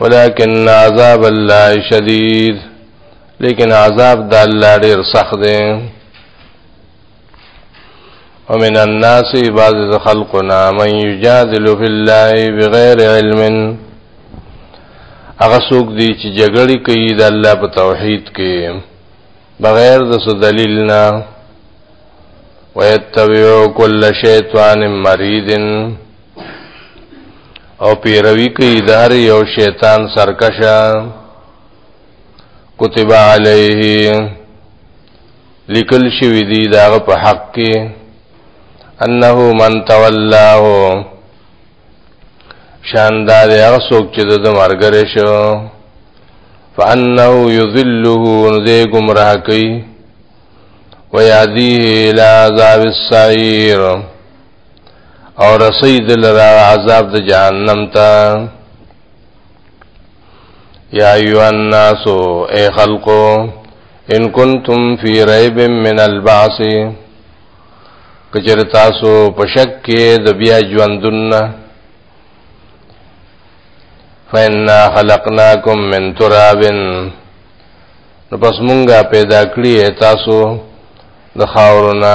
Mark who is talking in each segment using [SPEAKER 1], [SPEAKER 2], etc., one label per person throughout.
[SPEAKER 1] ولكن عذاب الله شديد لیکن عذاب د الله ډیر سخت دی ومن الناس بعض خلقنا من يجادل في الله بغير علم هغه څوک دی چې جګړه کوي د الله په توحید کې بغیر د څه دلیل نه ويتبع كل شیطان مرید او پیروی کوي د هر یو شیطان سرکشه کتب علیه لیکل شوی دی داغه په حق کې انه من تولاه شاندار هغه څوک چې د مرګره شو فانه یذله نذې گمراه کوي ويهديه الى عذاب السعير او رسید لرا عذاب د جهنم ته یا ایو الناس ای خلقو ان کنتم فی ریب من البعث کچر تاسو پشک کې د بیا ژوندون فإنا خلقناکم من تراب نو پس مونږه پیدا کړی تاسو د خاورونه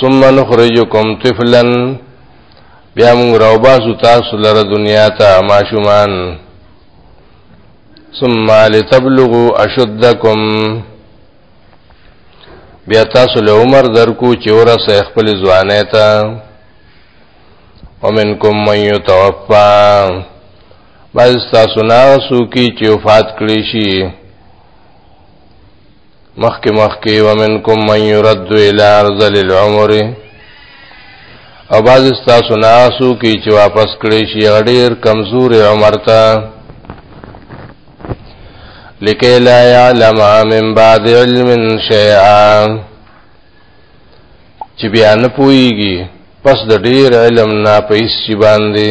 [SPEAKER 1] ثم نخرجكم طفلا بیا موږ راوباسو تاسو لره دنیا ته ماشومان ثم لتبلغوا اشدكم بیا تاسو له عمر درکو چې ورسه خپل ځوانه ته ومنکم من یتوفا بعض تاسو نه سو کی چې وفات کړی شي مخکې مخکې ومنکم من يرد الى ارض العمر او باز تاسو ناسو کې چې واپس کړی شي غډیر کمزور عمر ته لکه لا يعلم من بعد علم شيئا چې بیا نه پويږي پس د ډیر علم نه پیسې باندې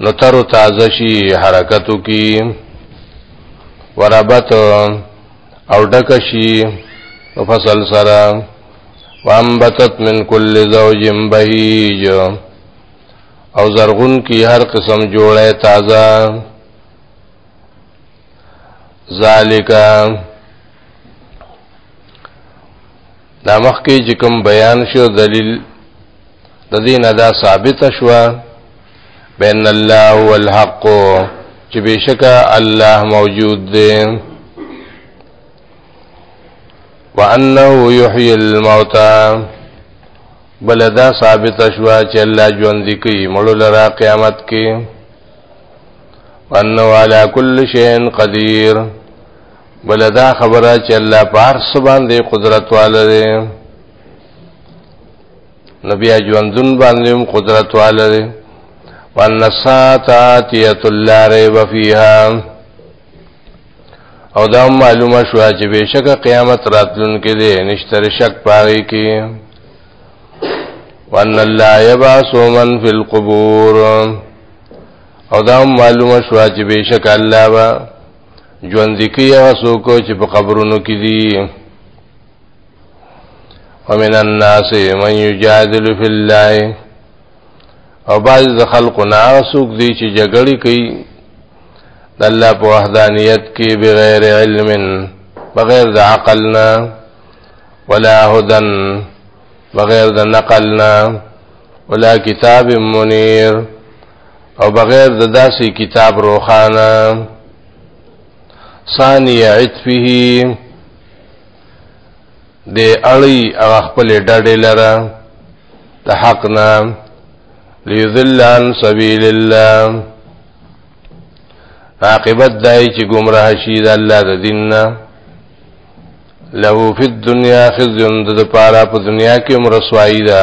[SPEAKER 1] نو تر تازه شي حرکتو کی وربت او ډک شي په فصل سره وانبتت من کل زوج بهیج او زرغون کی هر قسم جوړه تازه ذالک دا مخکې چې کوم بیان شو دلیل د دې نه دا ثابت شو بین الله هو الحق چې بشکا الله موجود دی وانه یحیی الموتى بل دا ثابت شو چې الله ژوند کوي مړ لرا قیامت کې وانه علی کل شیء قدیر بل دا خبره چې الله پار سبحان دی قدرت والره نبی اجوندن باندې هم قدرت والره والنساتاتیت لا ریب فیها او دا معلومه شو چې بشکه قیامت راتلونکې دی نشتر شک پاره کې وان الله يبعث من في القبور او دا معلومه شو چې بشک الله ژوند کی هغه څوک چې په قبرونو کې دي ومن الناس من يجادل في الله او بعض د خلکو نه څوک دي چې جګړې کوي د الله په وحدانیت کې بغیر علم بغیر د عقل نه ولا هدن بغیر د نقل نه ولا کتاب منیر او بغیر د داسې کتاب روخانه ثانی عطفه د اړي او خپل ډډې لره د حق نه ليذل عن سبيل الله عاقبت دای چې گمراه شي د الله د دین نه له فی الدنیا خزي د پاره په دنیا کې مرسوایی ده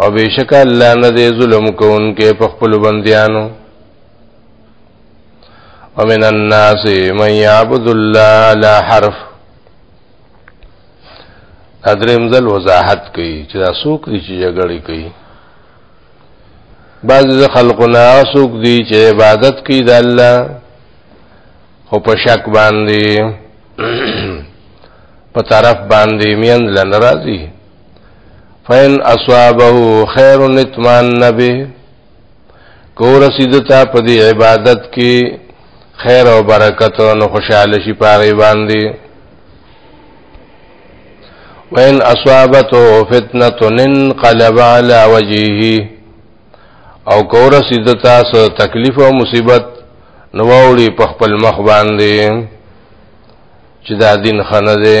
[SPEAKER 1] او بشک الله نه دې ظلم کوونکې په خپل بنديانو ومن الناس من يعبد الله على حرف ادریم ځل وضاحت کوي چې دا څوک دي چې جګړه کوي بعض خلقنا څوک دي چې عبادت کوي د الله او په شک باندې په طرف باندې مین لنرازي فین اصابه خیر اطمان نبی کور سیدتا په دې عبادت کې خیر او برکت او خوشاله شي پاغي باندې وین اصابته فتنه انقلب على وجهه او کور سیدتا سو تکلیف او مصیبت نووړي په خپل مخ باندې چې دا دین خنه ده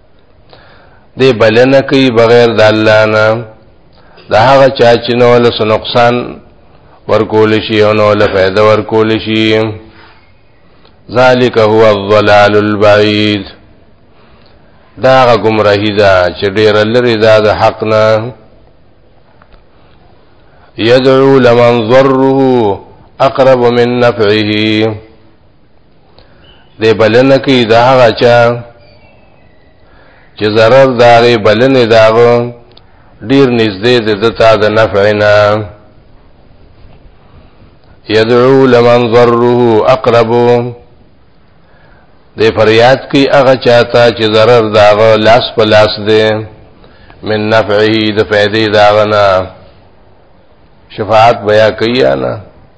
[SPEAKER 1] دی بلنه کوي بغیر د الله نه دا هغه چا چې نو له نقصان ورکول شي او نو له فائدہ ورکول شي ذالک هو الضلال البعید دا هغه گمراهی ده چې ډیر لري دا د حق نه يدعو لمن ضره اقرب من نفعه دې بلنه کې دا هغه چا چې zarar داغه بلنه داغه ډیر نږدې د دتا د نفعنا يدعو لمن ضره اقرب دې فریاد کوي هغه چاته چې zarar داغه لاس په لاس دی من نفعه د فائدې داغنا شفاعت بیا کوي نه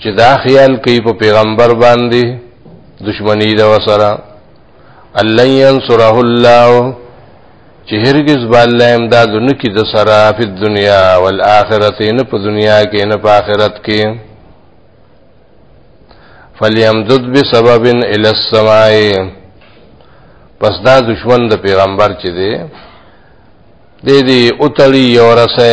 [SPEAKER 1] چې دا خیال کوي په پیغمبر باندې دشمنی دا وسره الله ينصره الله چې هرگز باندې امداد نکي د سره په دنیا او آخرت نه په دنیا کې نه په آخرت کې فلیمدد بسبب الى السماء پس دا دشمن د پیغمبر چې دی د دې اوتړي یو رسه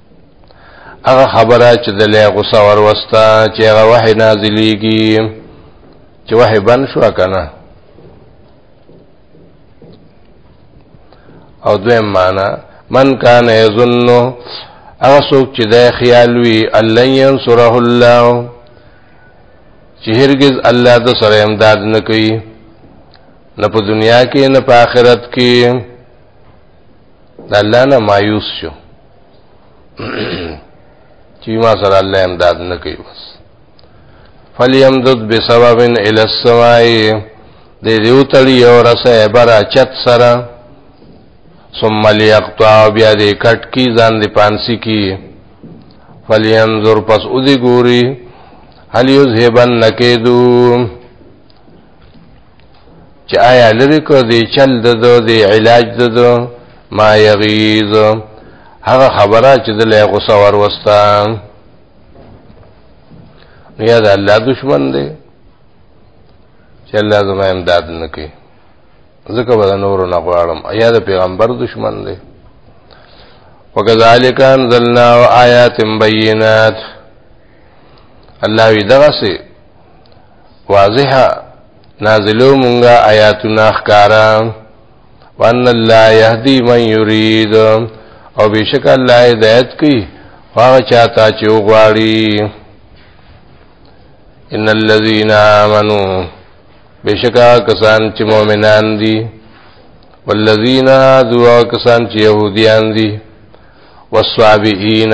[SPEAKER 1] هغه خبره چې د لې غوسه وروسته چې هغه وحي نازلېږي چې وحي بن شو کنه او دویم معنا من کان یظن هغه څوک چې د خیال وی الله ينصره الله چې هرگز الله د سره امداد نه کوي نه په دنیا کې نه په آخرت کې د الله نه مایوس شو چې ما سره الله امداد نه کوي بس فلیمدد بسبب الى السماء دې دیو تړي او رسه برا چت سره ثم ليقطع بیا دې کټ کی ځان دې پانسی کی فلینظر پس او دې ګوري هل یذهبن نکیدو چې آیا لري کو دی چل د دو دی علاج د دو ما یغیظ هغه خبره چې د له غوسه ور وستا یا د الله دشمن دی چې الله زما امداد نه کوي ځکه به نور نه غواړم یا د پیغمبر دشمن دی وکذالک انزلنا آیات بینات الله وی دغه سي واضحه نازلو مونږه آیاتنا خکارا وان الله يهدي من يريد او بشک الله هدایت کوي هغه چاته چې وغواړي ان الذين امنوا بشک کسان چې مؤمنان دي والذین دعا کسان چې يهوديان دي والصابئین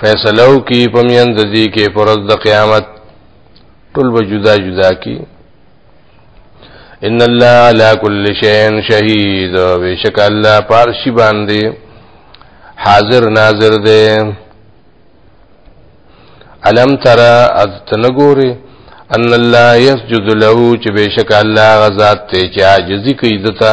[SPEAKER 1] فیصلو کی پمین ددی کې پرز د قیامت ټول به جدا جدا کی ان الله علی کل شیء شهید بیشک الله پارشی باندې حاضر ناظر دی علم ترى اتنګوري ان الله يسجد له چې بشک الله غزاد ته چې عاجزي کوي دته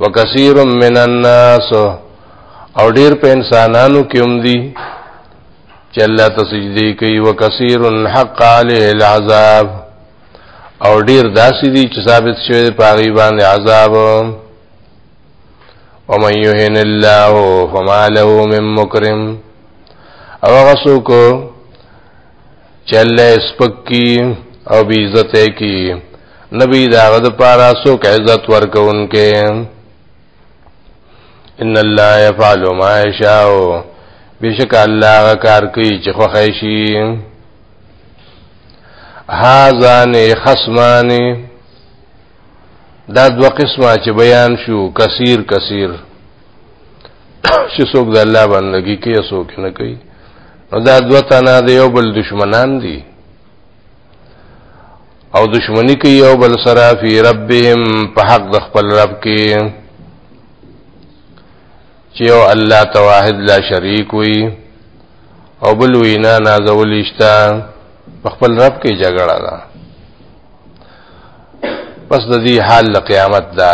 [SPEAKER 1] وکثیر من الناس او ډیر په انسانانو کې هم دي چې الله ته سجدي کوي وکثیر حق علیه العذاب او ډیر داسې دي چې ثابت شوی په هغه باندې عذاب ومن يهن الله فما له من مكرم او هغه څوک چې الله سپک کی او بی عزت کی نبی دا غد پارا سو که عزت ورکون کې ان الله يفعل ما يشاء بشک الله کار کوي چې خو خیشي هاذان خصمان دا دو قسمه چې بیان شو کثیر کثیر چې څوک د الله بندگی کوي څوک نه کوي نو دا دوه تنه د یو بل دشمنان دي او دشمنی کوي او بل سره فی ربهم په حق د خپل رب کې چې او الله توحید لا شریک وي او بل وینا نازولیشتا په خپل رب کې جګړه ده پس د دې حال د قیامت ده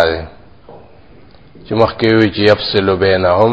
[SPEAKER 1] چې مخکې وي چې یفصل بینهم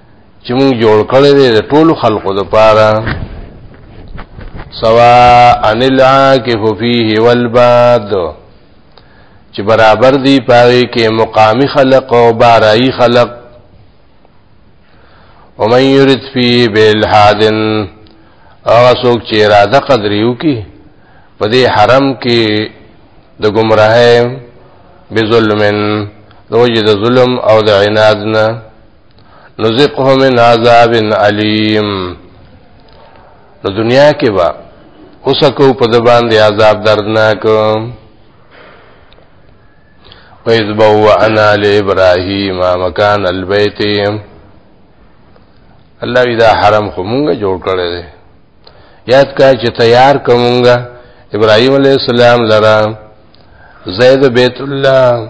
[SPEAKER 1] چې موږ جوړ کړی دی د ټولو خلقو لپاره سوا ان العاکف فيه والباد چې برابر دی پاره کې مقامی خلق او بارای خلق ومن يرد فيه بالحاد هغه څوک چې اراده قدریو کی په دې حرم کې د گمراهه بظلمن د وجه د ظلم او د عناد نه نذقه من عذاب علیم نو دنیا کې با اوس کو په د باندې عذاب دردناک وَإِذْ بَوَّأْنَا لِإِبْرَاهِيمَ مَكَانَ الْبَيْتِ الله دا حرم خو مونږه جوړ کړی دی یاد کا چې تیار کومونګه ابراهيم عليه السلام لرا زید بیت الله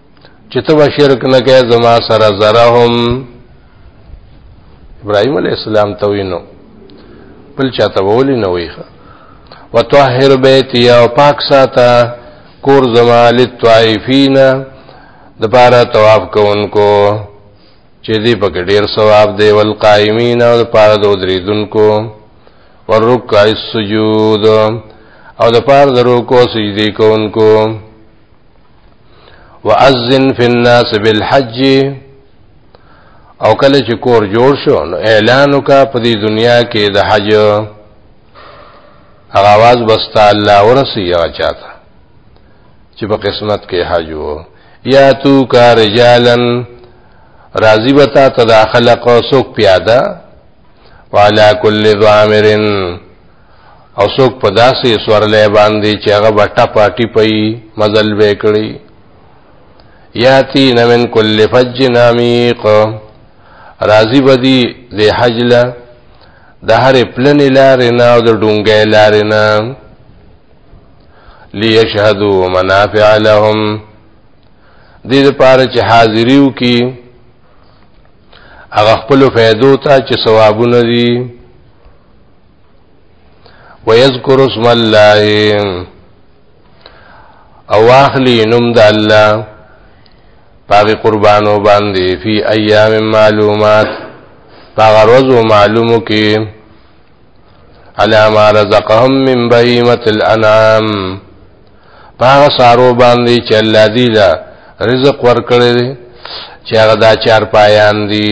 [SPEAKER 1] چې ته به شرک نه کوې زما سره ذره هم ابراهيم عليه السلام ته وینو بل چاته وولي نه ویخه وطهر بیتی او پاک ساته کور زما للطائفین د پاره طواف کوونکو چې دې په ډیر ثواب دی ول قائمین او د پاره د درېدونکو ورکع السجود او د پاره د رکوع سجدي کوونکو واذن فی الناس بالحج او کله چې کور جوړ شو نو اعلان وکا په دې دنیا کې د حج هغه आवाज بستا الله ورسی یا چاته چې په قسمت کې حج وو یا تو کا رجالن راضی بتا تداخل قوسک پیاده وعلى كل ضامرن او څوک په داسې سورلې باندې چې هغه به ټپه ټپه یي مزل به کړي یاتی نمن کل فج نامیق راضی بدی د حج له د هرې پلنې لارې نه او د ډونګې لارې نه لیشهدو منافع لهم دې لپاره چې حاضریو کی هغه خپل فائدو ته چې ثوابونه دي ويذكر اسم الله او اخلي نوم د الله پاغي قربانو باندې فی ایام معلومات پاغ روز معلومو کې علاما رزقهم من بهیمه الانعام پاغ سارو باندې چې الله دی لا رزق ورکړي چې هغه دا چار پایان دي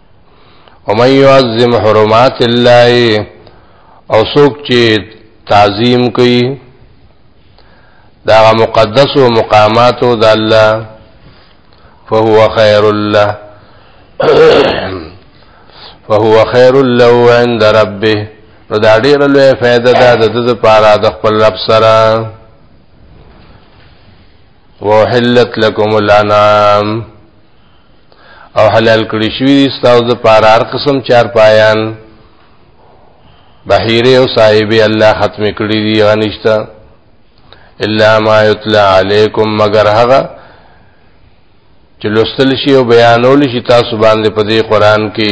[SPEAKER 1] ومن يعظم حرمات الله او څوک چې تعظیم کوي دا مقدس او مقامات د الله فهو خير له فهو خير له عند ربه نو دا ډیر لوی فائدہ ده د دې لپاره د خپل رب سره وحلت لكم الانعام او حلال کړی شوی دي ستاسو د پاره هر قسم چار پایان بحیره او صاحب الله ختم کړی دي غنښتا الا ما یتلا علیکم مگر هغه چې لوستل شي او بیانول شي تاسو باندې په دې قران کې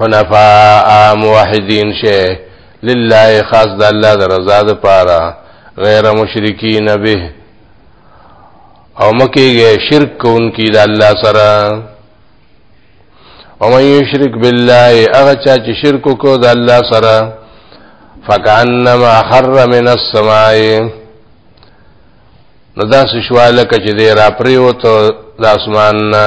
[SPEAKER 1] حنفاء موحدین شي لله خاص د الله د رضا د پاره غیر مشرکین به او مکیږي شرک کوونکی د الله سره او من یشرک بالله هغه چا چې شرک کو د الله سره فکانما خر من السماء نو دا سشواله کچ دی را پریوتو د اسمان نه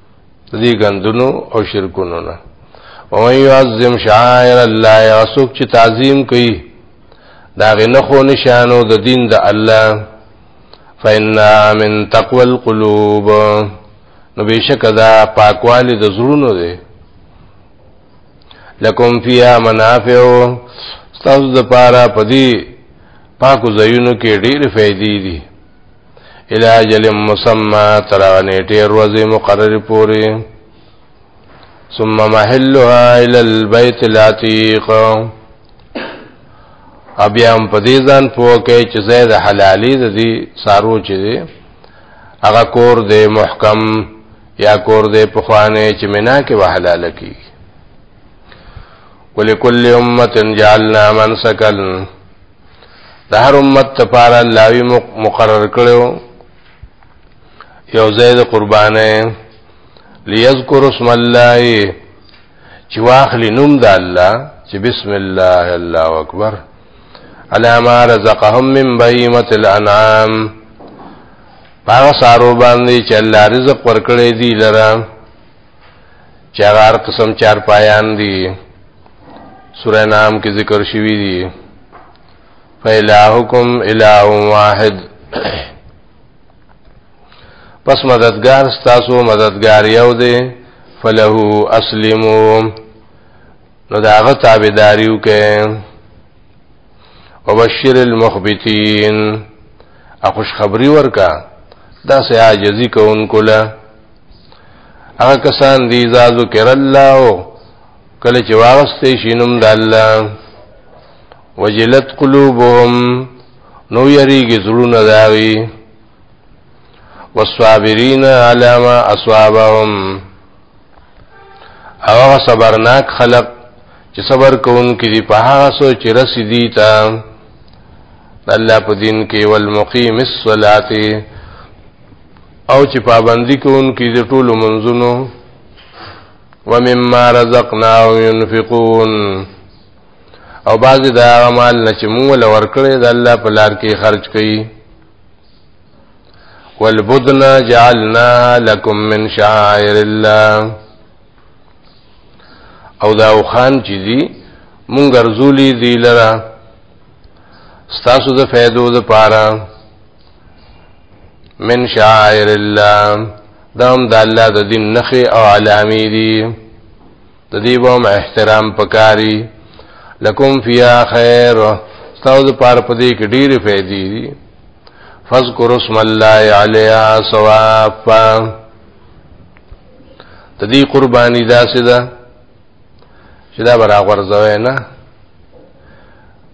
[SPEAKER 1] دې غندونو او شرکونو نه او يعظم شعائر الله يسوک چې تعظیم کوي دا غنه خو نشانو د دین د الله فإنا من تقوى القلوب نو بشک دا پاکوالی د زړونو دی لکم فیها منافع تاسو د پاره پدی پاکو زینو کې ډېر فائدې دي الى اجل مسمى تر نیټه ورځ مقرر پوری ثم محلها الى البيت العتيق بیا هم په دې ځان پوه کوي چې زید حلالي د دې سارو چې دی هغه کور دی محکم یا کور دی په خوانه چې مینا کې وحلال کی ولکل امه جعلنا منسکا د هر امت لپاره الله وی مقرر کړو یو زید قربانه ليذكر اسم الله چې واخلي نوم د الله چې بسم الله الله اکبر على ما رزقهم من بهيمه الانعام هغه سارو باندې چې الله رزق ورکړي دي لره چې هغه هر قسم چار پایان دي سوره نام کې ذکر شوی دي فإلهکم إله واحد پس مددگار ستاسو مددگار یو دی فله اسلمو نو داغه تابعداریو کې وبشر المخبتين اخوش خبری ورکا دا سه عاجزی کوونکو له هغه کسان دي اذا ذکر الله کله چې واغستې شینم د الله وجلت قلوبهم نو یریږي زړونه داوي والصابرین علی ما اصابهم او صبرناک خلق چې صبر کوونکي دي په هغه سوچ چې رسې دي تا الله په دین کې والمقیم الصلاه او چې پابندي کوونکي د ټولو منځونو ومما رزقناهم ينفقون او بعض دا مال نه چې موږ له ورکړې د الله په لار کې خرج کړي والبدن جعلنا لكم من شعائر الله او دا وخان چې دي مونږ ګرځولي دي لره ستاسو د فائدو لپاره من شعائر الله دا هم د الله د دین نخې او علامې دي د دې به احترام پکاري لکم فیا خیر تاسو د پاره په دې کې ډېرې فائدې دي فذكر اسم الله عليها صوافا د دې قرباني داسې ده چې دا برابر ځوي نه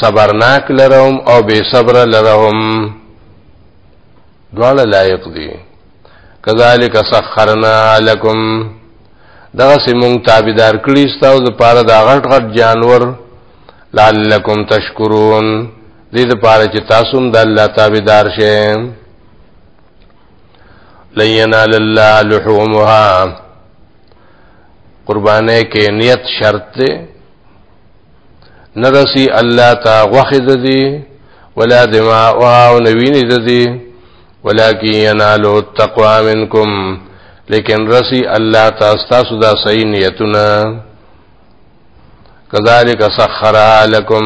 [SPEAKER 1] صبرناک لرهم او بے صبر لرهم دواړه لایق دي کذالک سخرنا لکم دغه سیمون تابعدار کړی ستاسو د پاره دا غټ غټ جانور لعلکم تشکرون دې د پاره چې تاسو هم د الله تابعدار شئ لینا لله لحومها قربانه کې نیت شرط ده نرسی الله تا غوخه د دې ولا دماء او نوینه د دې ولکن ینالو التقوا منکم لیکن رسی الله تا تاسو دا صحیح نیتونه کذالک سخر لكم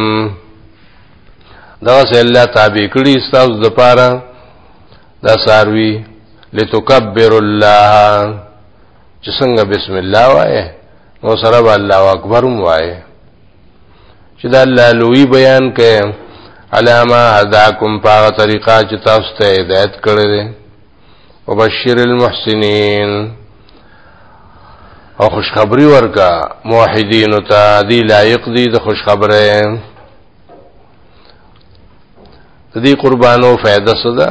[SPEAKER 1] دا سه الله تابع کړی تاسو د پاره دا ساروی لتکبر الله چې څنګه بسم الله وایې نو سره به الله اکبر هم وایې چې دا الله لوی بیان کړي علامه هداکم په طریقه چې تاسو ته هدایت کړی وبشر المحسنین او خوشخبری ورکا موحدین ته دی لایق دی د خوشخبری د دې قربانو فائدہ څه ده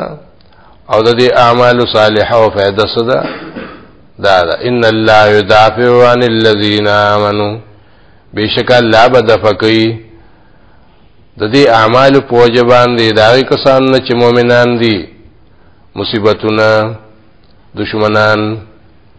[SPEAKER 1] او د دې اعمال صالحه او فائدہ څه ده دا ده ان الله يدافع عن الذين امنوا بشک الله بدفقي د دې اعمال په وجه باندې دا کسان چې مؤمنان دي مصیبتونه دشمنان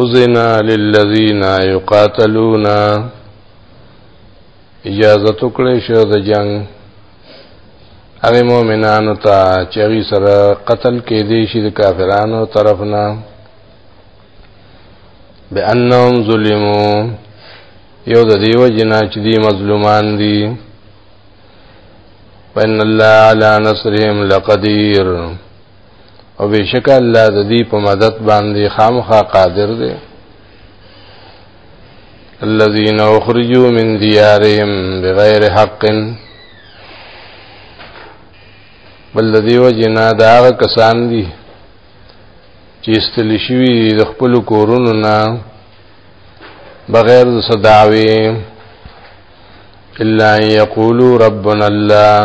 [SPEAKER 1] اذن للذین یقاتلون اجازه تکړه شو د جنگ هغه مؤمنانو ته چې هغه سره قتل کې دي شي د کافرانو طرف نه بانهم ظلمو یو د دیو جنا چې دی مظلومان دي وان الله على نصرهم لقدير او بشک الله د دې په مدد باندې خامخا قادر دی الذين اخرجوا من ديارهم بغير حق بل د دیو جنا دا هغه کسان دي چې استل شوی د خپل کورونو نه بغیر د صداوی الا یقولوا ربنا الله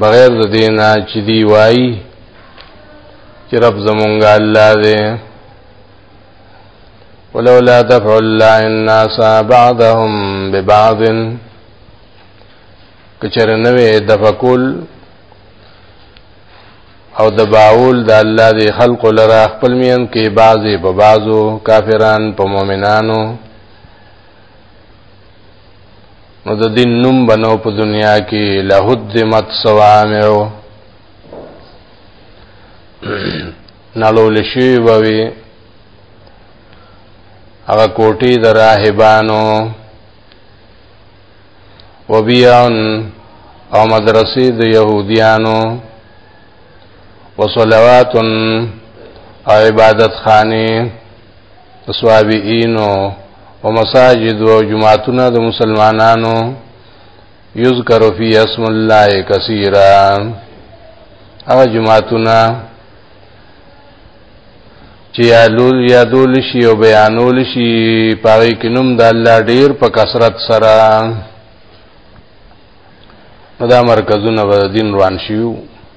[SPEAKER 1] بغیر د دینا چې دی وای چې رب زمونږ الله دی ولولا دفع الله الناس بعضهم ببعض کچر نوې دفقول او د باول د الله دی خلق لرا خپل مین کې بعضی په بعضو کافران په مؤمنانو نو د دین نوم بنو په دنیا کې لهدمت صوامع نالول شي ووي هغه کوټي د راهبانو وبيان او مدرسې د يهوديانو وصلوات او عبادت خانه اسوابینو او مساجد او جمعتونه د مسلمانانو یذکر فی اسم الله کثیرا هغه جمعتونه چې یادول یادول شي او بیانول شي پاره کې نوم د الله ډیر په کثرت سره دا مرکزونه به دین روان شيو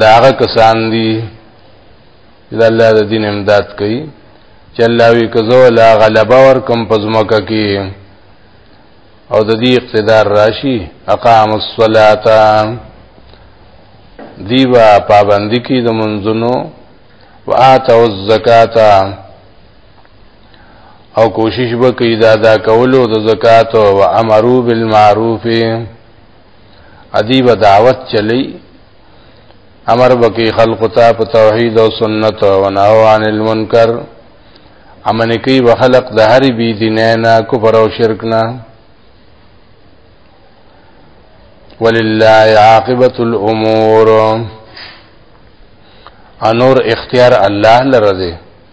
[SPEAKER 1] دا هغه کسان دي چې الله د دین امداد کوي چې الله وی کزو لا غلبا ور کم پزماکه کې او د دې اقتدار راشي اقام الصلاه دیوا پابندی کی د منځونو واتو الزکاتا او کوشش وکړي دا دا کولو د زکات او امرو بالمعروف ادی و دعوت چلی امر وکي خلق ته په توحید او سنت او نهو عن المنکر امن کوي وخلق د هر بی دینه نه کفر او شرک نه ولله عاقبت الامور انور اختیار الله لره دی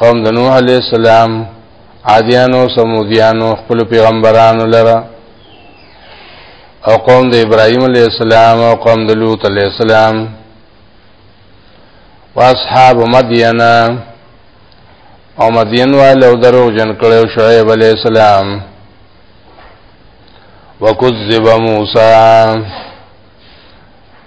[SPEAKER 1] قوم د نوح علی السلام عادیانو سمودیانو خپل پیغمبرانو لره او قوم د ابراهیم علی السلام او قوم د لوط علی السلام واصحاب مدین او مدین والو درو جن کړو شعیب علی السلام وکذب موسی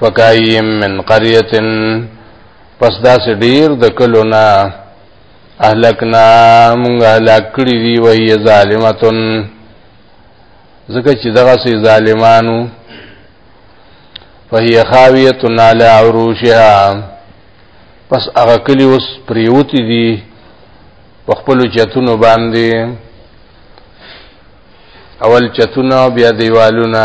[SPEAKER 1] فکایم من قريه پس دا سه ډیر د کلو نه اهلکنا موږ هلاک کړی دی وهي ظالمتن ځکه چې دغه سي ظالمانو فهي خاويه على عروشها پس هغه کلی اوس پریوتی دی په خپل چتونو باندې اول چتونه بیا دیوالونه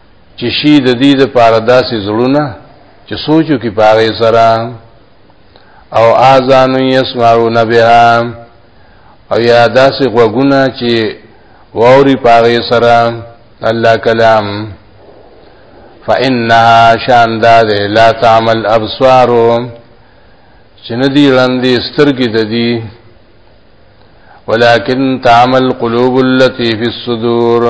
[SPEAKER 1] چې شي د دې د پاره داسې زړونه چې سوچو کې پاره سره او اذان يسمعون بها او یا داسې غوګونه چې ووري پاره سره الله کلام فإنها شان داد لا تعمل ابصار چې ندي لاندې سترګې د دې ولكن تعمل قلوب التي في الصدور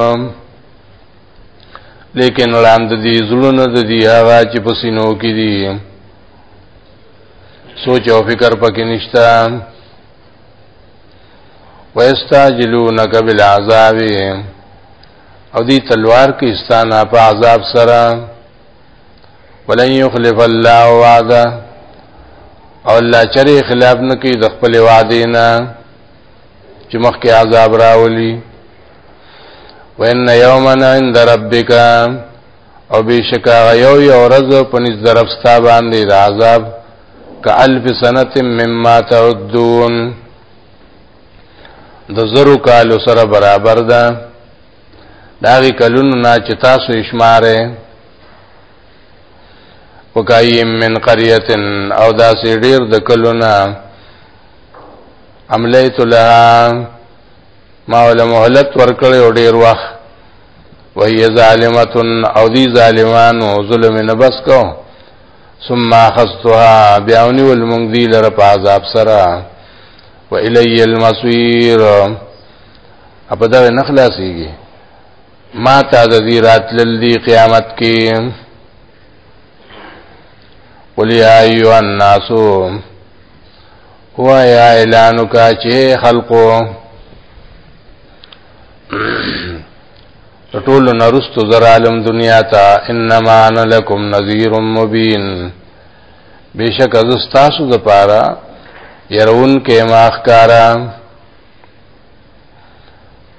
[SPEAKER 1] لیکن وړاند دي زړونه د دي هغه چې په سینو کې دي سوچ او فکر پکې نشتا ويستعجلونك بالعذاب او دي تلوار کې استانا په عذاب سره ولن يخلف الله وعده او الله چرې خلاف نه کوي د خپل وعده نه چې مخکې عذاب راولي وان یوما عند ربک او بشکا یو یو ورځ په نس درفستا باندې د عذاب کالف سنت مما تعدون د زرو کالو سره برابر ده داغي کلونو نه چې تاسو اشماره وکایم من قريه او دا سي ډیر د کلونه عملیت لها ما ول مهلت ورکړې او ډیر وخت وهي ظالمه او ذی ظالمان او ظلم نه بس کو ثم اخذتها بیاونی والمنذی لر په عذاب سره و الی المصیر اپ دا نه خلاصيږي ما تا د ذی رات للی قیامت کې قل یا ایو الناسو وایا اعلان کا چې خلقو ټول نرستو زر عالم دنیا ته انما انا لکم نذیر مبین بشک از تاسو د پاره يرون کې ماخکارا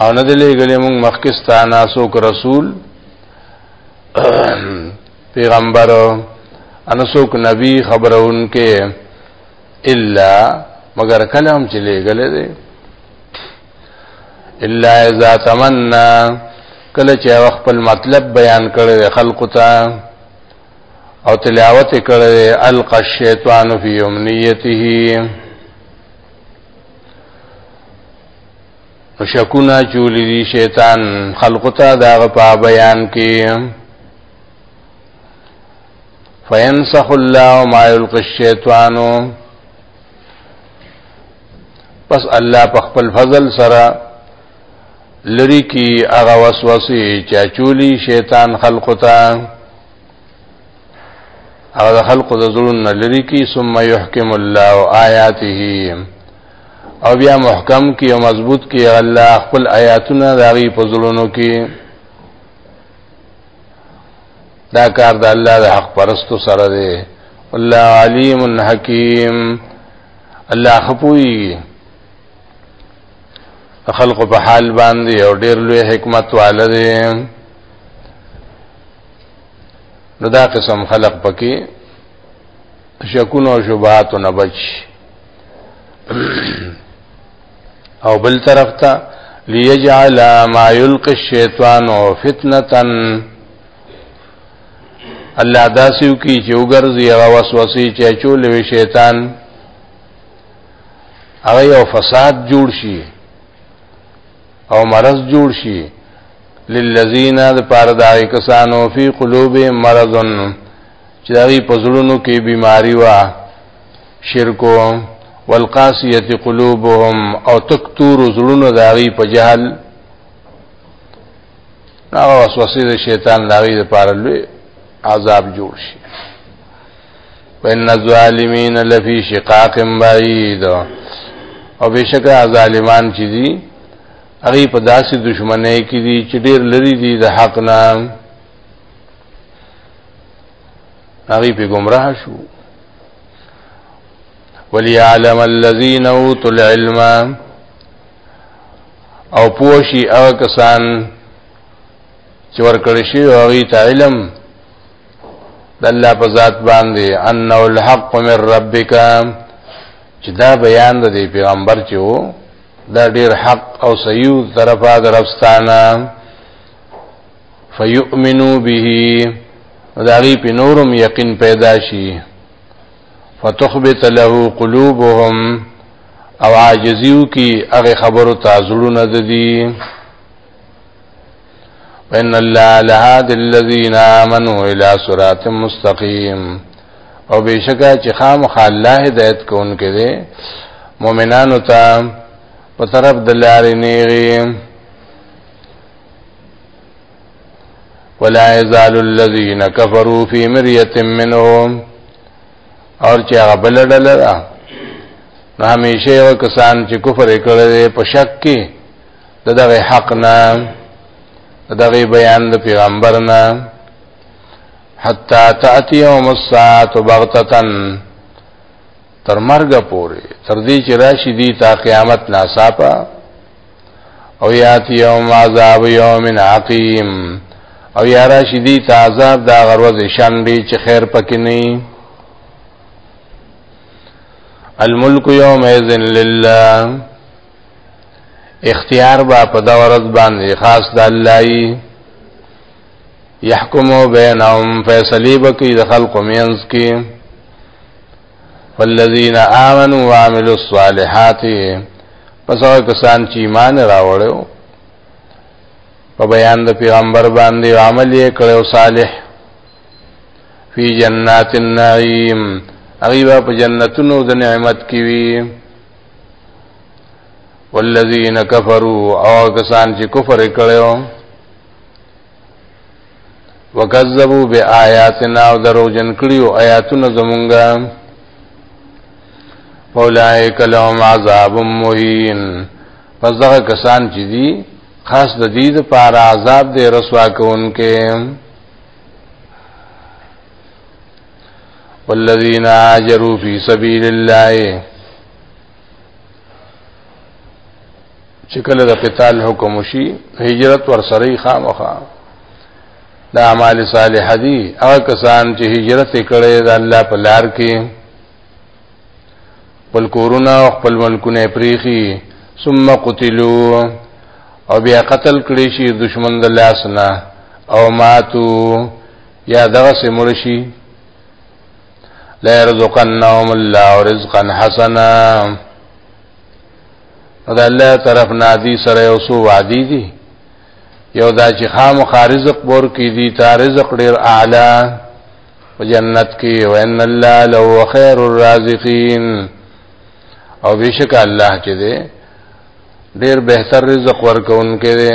[SPEAKER 1] او نه دلې غلې مونږ مخکستانا سوک رسول پیغمبر ان سوک نبی خبرون کې الا مگر کلام چې لې غلې دې الا اذا تمنا کله چې خپل مطلب بیان کړي خلق ته او تلاوت کړي القى الشیطان فی یمنیته شکونه چولی دی شیطان خلق تا داغ پا بیان کی فینسخ اللہ ما یلقی الشیطانو پس الله په خپل فضل سره لری کی هغه وسوسه چا چولی شیطان خلق ته او د خلق د ظلم نه لري کی ثم يحكم الله آیاته او بیا محکم کی او مضبوط کی الله خپل آیاتونه داغي په ظلمونو کې دا کار د الله د حق پرستو سره دی الله علیم حکیم الله خپوي خلق په حال باندې او ډیر لوی حکمت والده نو دا قسم خلق پکې شکونه او شبهات نه بچ او بل طرف ته ليجعل ما يلقي الشيطان فتنه الله داسیو کی چې وګرځي هغه وسوسې چې چولې وي شیطان هغه یو فساد جوړ شي او مرض جوړ شي للذین د پاره دا کسانو فی قلوب مرضن چې دغه پزړونو کې بیماری وا شرکو والقاسیه قلوبهم او تکتور زړونو داغي په جهل هغه وسوسه د شیطان داغي لپاره لوی عذاب جوړ شي وان الظالمین لفی شقاق بعید او بشکا ظالمان چې دي هغه په داسې دشمنۍ کې دي چې ډېر لري دي د حق نه هغه په گمراه شو وليعلم الذين اوتوا العلم او پوشي او کسان چې ورکړی شي هغه ته علم د الله په ذات باندې انه الحق من ربک چې دا بیان د پیغمبر چې وو دا ډیر حق او صحیح طرفه درفستانه فیؤمنو به دا غي په نورم یقین پیدا شي فتخبت له قلوبهم او عاجزیو کی هغه خبرو تعذرونه ددی وان الله لهاد الذين امنوا الى صراط مستقيم او بشکا چې خامخ الله هدایت کوونکې دي مؤمنانو ته په طرف د لارې نیغي ولا يزال الذين كفروا في مريه منهم اور چې هغه بل ډول را نو همیشه کسان چې کفر کړي په شک کې د دغه حق نه د دغه بیان د پیغمبر نه حتا تاتی یوم الساعه بغتتن تر مرګ پورې تر دې چې راشي دي تا قیامت ناصافه او یاتی یوم عذاب یوم عقیم او یا راشي دي تا عذاب دا غروز شنډي چې خیر پکې نه الملک یوم اذن لله اختیار با په دا ورځ باندې خاص د الله يحكمو بينهم فیصله بکی د خلق مینز کی والذین آمنوا وعملوا الصالحات پس هغه کسان چې ایمان راوړل په بیان د پیغمبر باندې عمل یې کړو صالح فی جنات النعیم هغه په جنتونو د نعمت کې وی والذین کفروا او کسان چې کفر کړو وکذبوا بیااتنا او درو جن کړیو آیاتونه زمونږه اولائک لهم عذاب مهین پس دغه کسان چې دي خاص د دې لپاره عذاب دی رسوا کوونکې والذین آجروا فی سبیل الله چې کله د قتال حکم وشي هجرت ور سره خامخا د اعمال صالح دي هغه کسان چې هجرت کړي د الله په لار کې خپل کورونه او خپل ملکونه پریخي ثم قتلوا او بیا قتل کړي شي دشمن د لاس نه او ماتو یا دغه سمړ شي لا يرزقنهم الله رزقا حسنا دا الله طرف نادي سره یو سو وادي دي یو دا چې خام خارزق بور کې دي تارزق ډیر اعلی په جنت کې وان الله لو خير الرازقين او بشک الله چې دې ډیر بهتر رزق ورکوونکې دي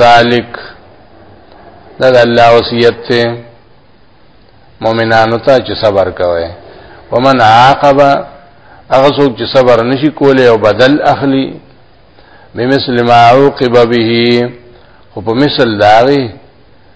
[SPEAKER 1] ذالک دا د الله وصیت ته مؤمنانو ته چې صبر کوي ومن عاقب هغه څوک چې صبر نشي کولای او بدل اخلي بمثل ما عوقب به خو په مثل داغي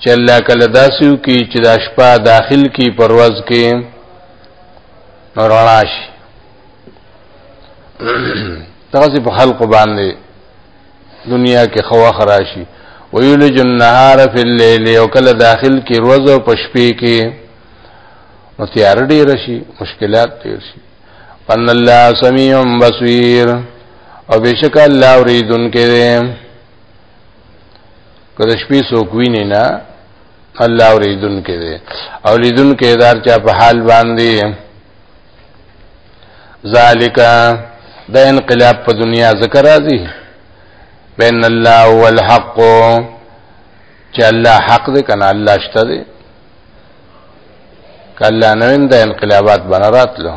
[SPEAKER 1] چې الله کله داسیو کې چې د شپه داخل کې پرواز کې نورانا شي تاسو په خلق باندې دنیا کې خوا خراشي ویولج النهار فی الليل او کله داخل کې روز او پشپې کې نو تیار ډیر شي مشکلات ډیر شي ان الله سميع بصير او بشک الله اوریدونکو دی کله شپې سو کوی نه نه الله اوریدون کې دی او لیدون کې دار چا په حال باندې ذالک د انقلاب په دنیا ذکر راځي بین الله هو الحق چې الله حق دی کنه الله شته دی کله نو د انقلابات بنرات له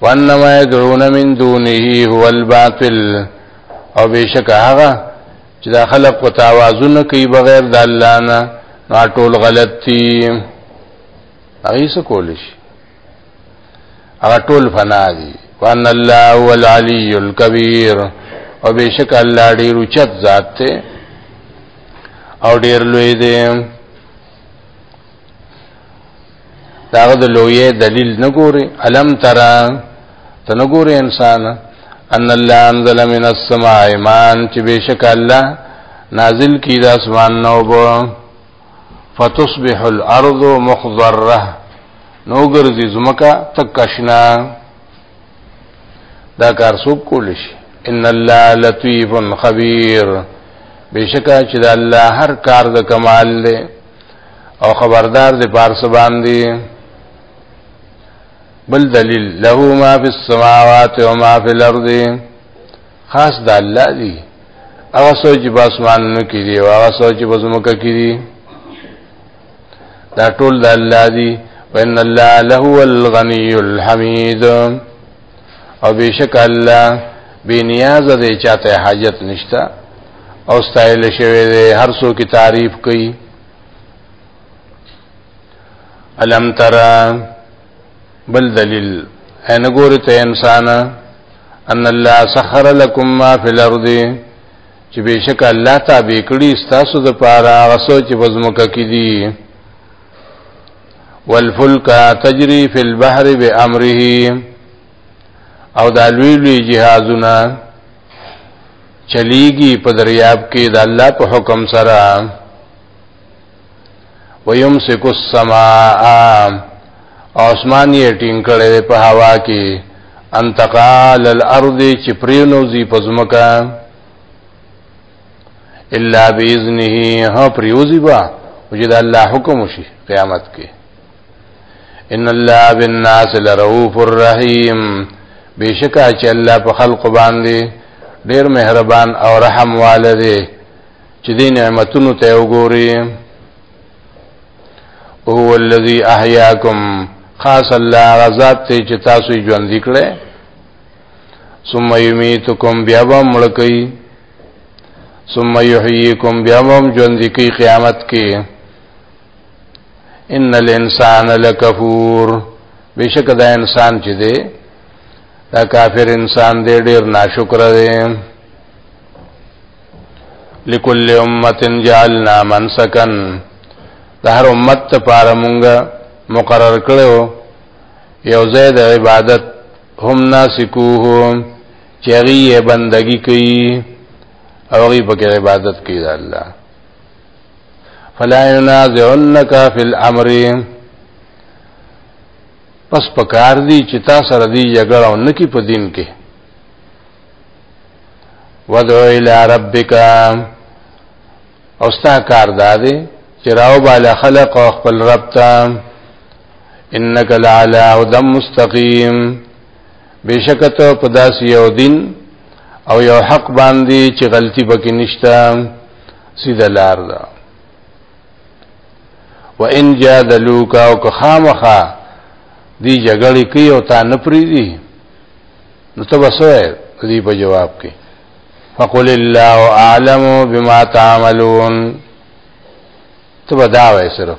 [SPEAKER 1] وانما يدعون من دونه هو الباطل او بشک هغه چې دا خلق کو توازن کوي بغیر د الله نه ما ټول غلط دي هغه څه کول شي هغه ټول فنا دي وان الله هو العلي الكبير او بشک الله ډیر اوچت ذات ته او ډیر لوی دی داغه د لوی دلیل نه ګوري الم ترا ته نه ګوري انسان ان الله انزل من السماء ایمان چې بشک الله نازل کی د اسمان نو بو فتصبح الارض مخضره نو ګرځي زمکا تکشنا دا کار څوک کول شي ان الله لطیف خبیر بشکا چې د الله هر کار د کمال دی او خبردار دی پارس باندې بل دلیل له ما فی السماوات و ما فی الارض خاص د الله دی هغه سوچ په اسمانونو کې دی او هغه سوچ په زمکه کې دی دا ټول د الله دی وان الله له الغنی الحمید او بشک الله بی نیاز دی چاته حاجت نشتا او ستایل شوی دی هر څو کی تعریف کوي الم ترى بل دلیل ان ګورته انسان ان الله سخر لكم ما في الارض چې بشک الله تابع کړی ستاسو د پاره غسو چې بزمکه کې دي والفلک تجری فی البحر بامره او دا لوی لوی جهازونه چلیږي په دریاب کې د الله په حکم سره ويمسك السماء اسمان یې ټینګ کړي په هوا کې انتقال الارض چې پرینوزی پزمکه الا باذنه ها پریوزی با وجد الله حکم شي قیامت کې ان الله بالناس لرؤوف الرحیم بشکا چې الله په خلق باندې ډیر مهربان او رحم والده چې دې نعمتونو ته وګوري هو الذی احیاکم خاص الله غزاد ته چې تاسو ژوند کړئ ثم یمیتکم بیا به مړ کوي ثم يحييكم بیا هم ژوند کی قیامت کې ان الانسان لکفور بشک دا انسان چې دی دا کافر انسان دی ډیر ناشکر دی لکل امه جعلنا منسکا د هر امت لپاره مونږه مقرر کړو یو ځای د عبادت هم ناسکوهم چې هغه یې بندگی کوي او هغه په کې عبادت کوي د الله فلا ينازعنك في الامر پس پکار دی چې تا سره دی جګړه او نکی په دین کې ودعو الى ربک او ستا کار دادې چې راو بالا خلق او خپل رب ته انک لعلى هدى مستقيم بشک ته په داس یو دین او یو حق باندې چې غلطي پکې نشته سیده لار ده وان جادلوک او که خامخه دی جګړې کوي او تا نه پریدي نو ته وسوې دې په جواب کې فقل الله اعلم بما تعملون ته بداوې صرف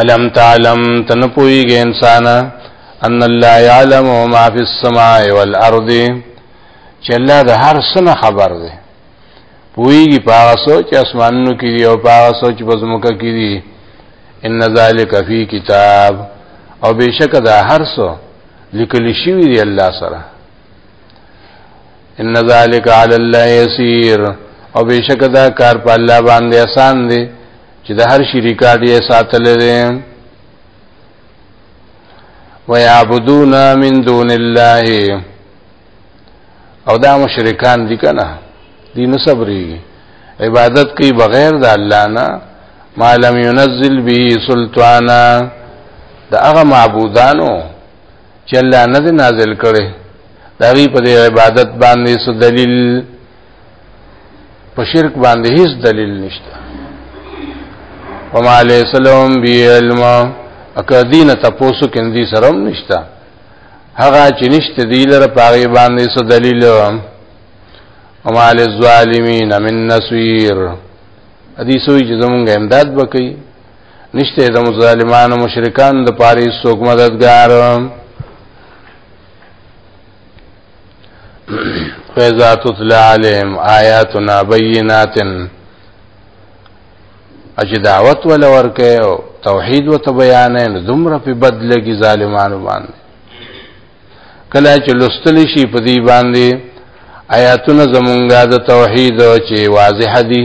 [SPEAKER 1] الم تعلم تنپویږي انسان ان الله يعلم ما في السماء والارض چې الله د هر سنه خبر دی پویږي پاغه سوچ اسمانونو کې دی او پاغه سوچ بزمکه کې دی ان ذالک فی کتاب او بشک دا هر سو لیکل شوی دی الله سره ان ذالک علی الله یسیر او بشک دا کار په الله باندې آسان دی چې د هر شي ریکارډ یې ساتل دي ويعبدون من دون الله او دا مشرکان دي کنه دي نه صبرېږي عبادت کوي بغیر د الله نه ما لم ينزل به سلطانا دا هغه معبودانو چې الله نه دی نازل کړي دا غي په عبادت باندې څه دلیل په شرک باندې هیڅ دلیل نشته وما علیه السلام بی علم اکه دینه تاسو کې دې سره نشته هغه چې نشته دی لره پاغي باندې څه دلیل وما علی الظالمین من نصير حدیث وی چې زمونږ امداد وکړي نشته د ظالمانو مشرکان د پاره څوک مددگار فیضا تطلع علیهم آیاتنا بینات اجه دعوت ولا ورکه او توحید و ته بیان نه دومره په بدله کې ظالمانو باندې کله چې لستل شي په دې باندې آیاتونه زمونږه د توحید چې واضح دي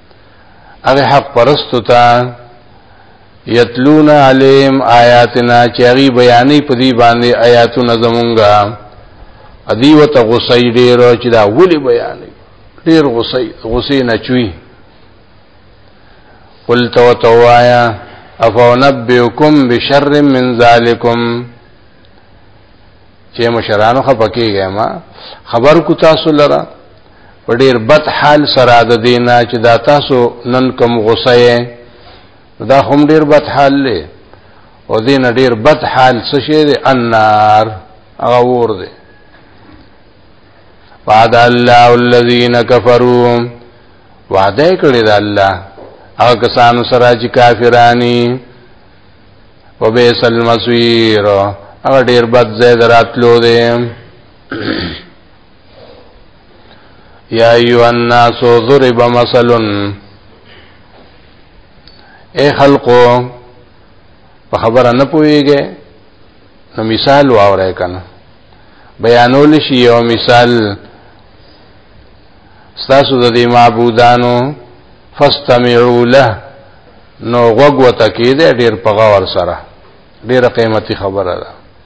[SPEAKER 1] هغه حق پرستو ته یتلون علیم آیاتنا چې هغه بیانې په دې باندې آیاتونه زمونږه ادي وت غصې ډېر چې دا ولي بیانې ډېر غصې غصې نه چوي قل تو توایا افنبئکم بشر من ذالکم چې مشرانو خپکیږه ما خبر کو تاسو لره په ډیر بد حال سره د دینا چې دا تاسو نن کم غوسه یې دا هم ډیر بد حال دی او دین ډیر بد حال څه شي دی النار هغه ور دی وعد الله الذين كفروا وعده کړی دا الله هغه کسانو سره چې کافرانی وبئس المصير هغه ډیر بد ځای دراتلو دی یا ایو الناس ضرب مثل اے خلقو په خبره نه پويږي نو مثال واورای کنه بیانول شي یو مثال ستاسو د دې معبودانو فاستمعوا له نو غوږ وته کې دې ډېر په غور سره ډېر قیمتي خبره ده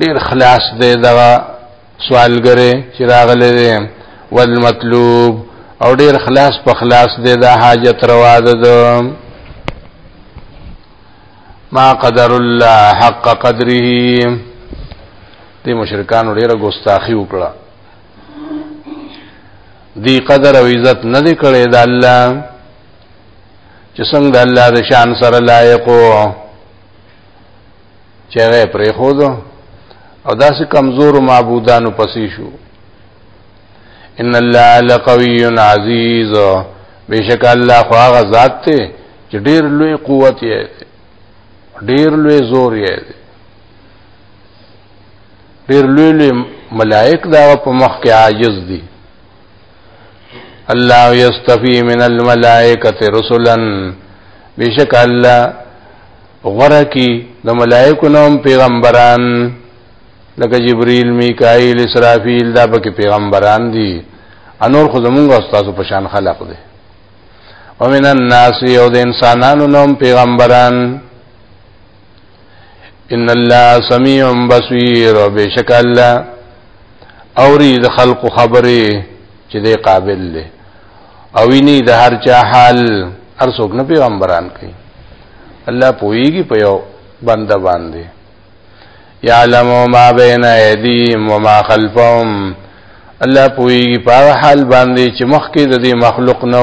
[SPEAKER 1] ډیر خلاص دی دا سوالګره چې راغلی دی والمطلوب او ډیر خلاص په خلاص دی دا حاجت روا ده ما قدر الله حق قدره دې مشرکانو ډیره ګستاخی وکړه دی قدر او عزت نه دی کړی د الله چې څنګه د الله د شان سره لایق وو چې هغه پرې خو دو او داسې کمزور معبودانو پسې شو ان الله لقوی عزیز بشک الله خو هغه ذات ته چې ډیر لوی قوت یې ډیر لوی زور یې ډیر لوی لوی ملائک دا په مخ کې عاجز دي الله یستفی من الملائکه رسلا بشک الله غره کی د ملائکه نوم پیغمبران لکه جبرئیل میکائیل اسرافیل دا پکې پیغمبران دي انور خو زمونږ استاد په شان خلق دي ومن الناس یو د انسانانو نوم پیغمبران ان الله سميع بصير بشک الله اوري د خلق خبره چې دی قابل دی او ویني د هر چا حال هر څوک نه پیغمبران کوي الله پويږي په یو بنده باندې يعلم ما بين ايديهم وما خلفهم الله پويږي په حال باندې چې مخکې د دې مخلوق نه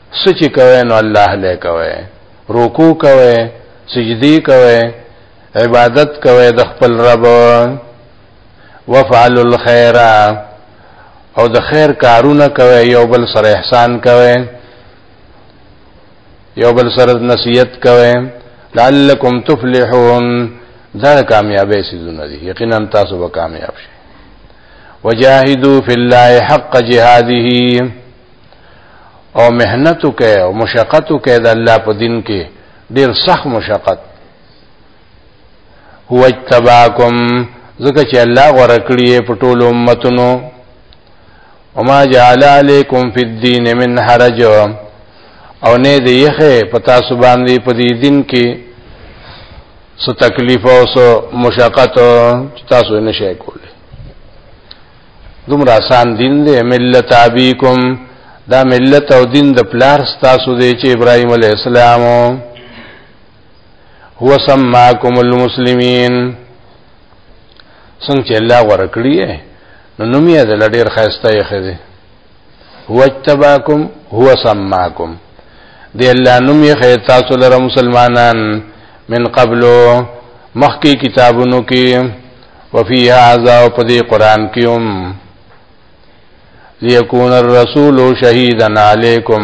[SPEAKER 1] سچ کوي نو الله له کوي رکوع کوي سجدي کوي عبادت کوي د خپل رب وفعل الخير او د خیر کارونه کوي یو بل سره احسان کوي یو بل سره نصیحت کوي لعلکم تفلحون دا کامیابې سيزونه دي یقینا تاسو به کامیاب شئ وجاهدوا فی الله حق جهاده او مهنت وکړي او مشقت وکړي د الله په دین کې ډیر سخت مشقت هو اجتباکم ځکه چې الله غوړه کړی په ټول امتونو وما جعل علیکم فی الدین من حرج او نه دی یې په تاسو باندې په دې دین کې سو تکلیف او سو مشقت تاسو نشئ کولی دومره آسان دین دی ملت ابيکم دا ملت او دین د پلار ستاسو دی چې ابراهيم عليه السلام هو سماکم المسلمین څنګه چې الله ورکړي نو نوم یې د لډیر خاسته یې خدي هو اجتباکم هو سماکم دی الله نوم یې خیر تاسو لره مسلمانان من قبلو مخکی کتابونو کې وفي هذا او په دې قران کې هم ليكون الرسول شهيدا عليكم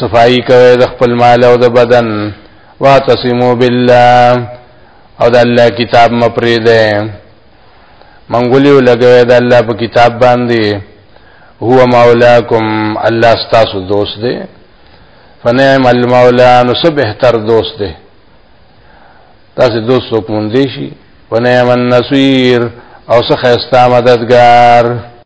[SPEAKER 1] صفائی کوي د خپل مال او د بدن واعتصموا بالله او د الله کتاب مپری ده منګولیو لګوي د الله په کتاب باندې هو مولاکم الله ستاسو دوست دی فنعم المولا نو سب بهتر دوست دی تاسو دوست وکوندې شي ونعم النصير او څخه استا مددگار